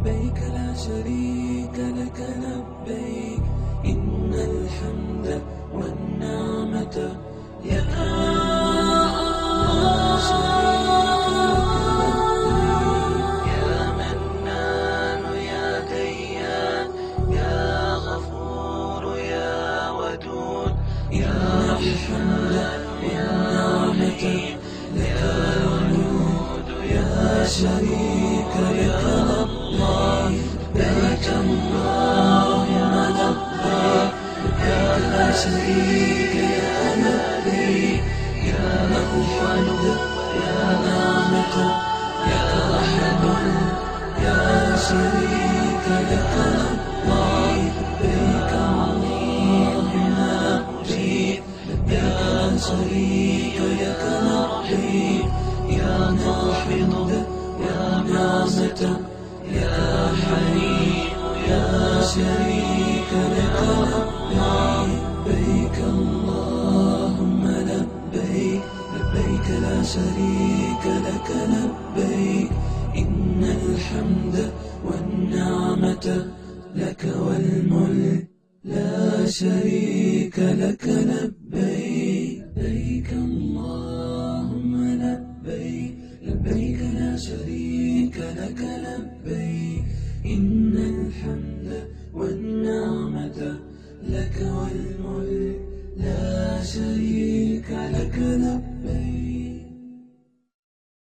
لبيك لا شريك لك لبيك. إن الحمد والنعمة لك لا يا منان يا ديان يا غفور يا ودود. يا يا شريك لك. لبيك لبيك اللهم لبيك لبيك لا شريك يا لبيك يا الحمد يا نعمة يا أحد يا شريك لك لبيك اللهم لبيك لبيك لا شريك لك لبيك يا ناحض يا نعمة يا حليم يا شريك لك لبيك اللهم لبيك لبيك لا شريك لك لبيك إن الحمد والنعمة لك والملك لا شريك لك لبيك لبيك لك لبيك